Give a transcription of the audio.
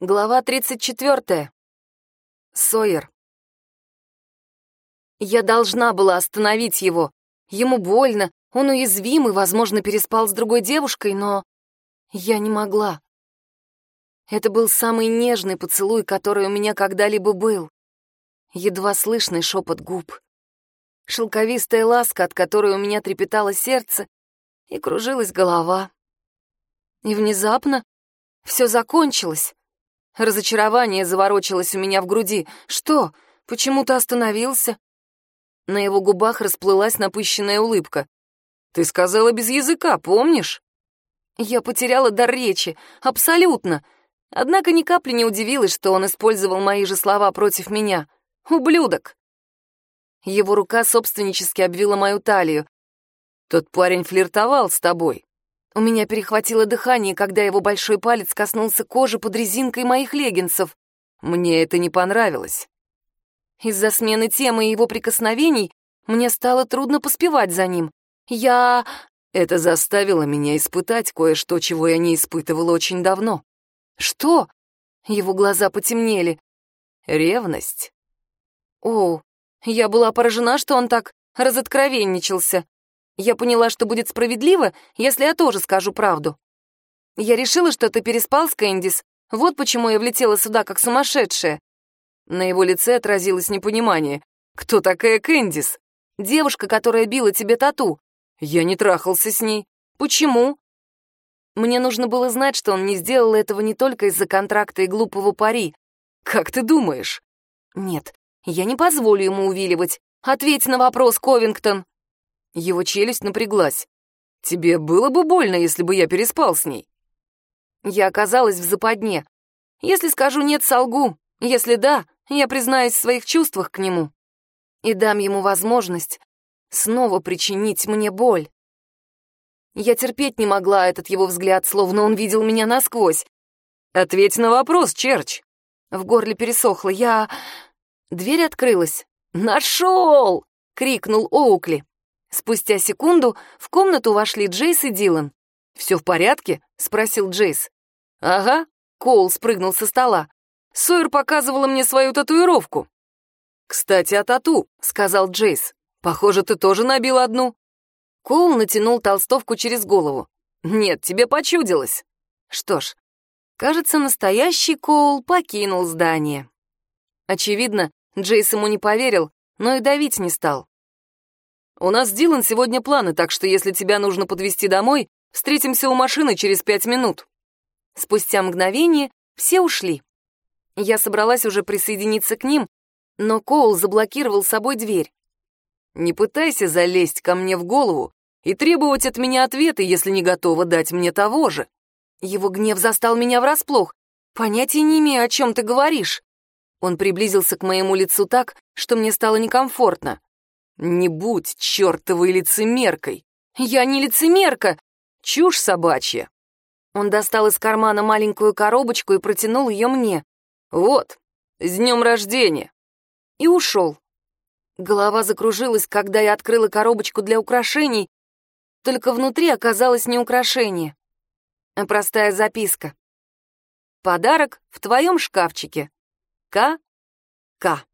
Глава 34. Сойер. Я должна была остановить его. Ему больно, он уязвим и, возможно, переспал с другой девушкой, но я не могла. Это был самый нежный поцелуй, который у меня когда-либо был. Едва слышный шепот губ. Шелковистая ласка, от которой у меня трепетало сердце и кружилась голова. И внезапно все закончилось. Разочарование заворочилось у меня в груди. Что? Почему ты остановился? На его губах расплылась напыщенная улыбка. «Ты сказала без языка, помнишь?» Я потеряла дар речи, абсолютно. Однако ни капли не удивилась, что он использовал мои же слова против меня. Ублюдок! Его рука собственнически обвила мою талию. «Тот парень флиртовал с тобой. У меня перехватило дыхание, когда его большой палец коснулся кожи под резинкой моих леггинсов. Мне это не понравилось. Из-за смены темы и его прикосновений мне стало трудно поспевать за ним. Я... Это заставило меня испытать кое-что, чего я не испытывала очень давно. Что? Его глаза потемнели. Ревность. О, я была поражена, что он так разоткровенничался. Я поняла, что будет справедливо, если я тоже скажу правду. Я решила, что ты переспал с Кэндис. Вот почему я влетела сюда как сумасшедшая. На его лице отразилось непонимание. Кто такая Кэндис? Девушка, которая била тебе тату. Я не трахался с ней. Почему? Мне нужно было знать, что он не сделал этого не только из-за контракта и глупого пари. Как ты думаешь? Нет, я не позволю ему увиливать. Ответь на вопрос, Ковингтон. Его челюсть напряглась. «Тебе было бы больно, если бы я переспал с ней?» Я оказалась в западне. Если скажу «нет», солгу. Если «да», я признаюсь в своих чувствах к нему. И дам ему возможность снова причинить мне боль. Я терпеть не могла этот его взгляд, словно он видел меня насквозь. «Ответь на вопрос, Черч!» В горле пересохло. Я... Дверь открылась. «Нашел!» — крикнул Оукли. Спустя секунду в комнату вошли Джейс и Дилан. «Все в порядке?» — спросил Джейс. «Ага», — Коул спрыгнул со стола. «Сойер показывала мне свою татуировку». «Кстати, о тату», — сказал Джейс. «Похоже, ты тоже набил одну». Коул натянул толстовку через голову. «Нет, тебе почудилось». Что ж, кажется, настоящий Коул покинул здание. Очевидно, Джейс ему не поверил, но и давить не стал. «У нас с Дилан сегодня планы, так что если тебя нужно подвезти домой, встретимся у машины через пять минут». Спустя мгновение все ушли. Я собралась уже присоединиться к ним, но Коул заблокировал собой дверь. «Не пытайся залезть ко мне в голову и требовать от меня ответы, если не готова дать мне того же». Его гнев застал меня врасплох. «Понятия не имею, о чем ты говоришь». Он приблизился к моему лицу так, что мне стало некомфортно. «Не будь чертовой лицемеркой!» «Я не лицемерка!» «Чушь собачья!» Он достал из кармана маленькую коробочку и протянул ее мне. «Вот, с днем рождения!» И ушел. Голова закружилась, когда я открыла коробочку для украшений, только внутри оказалось не украшение, а простая записка. «Подарок в твоем шкафчике. К. К».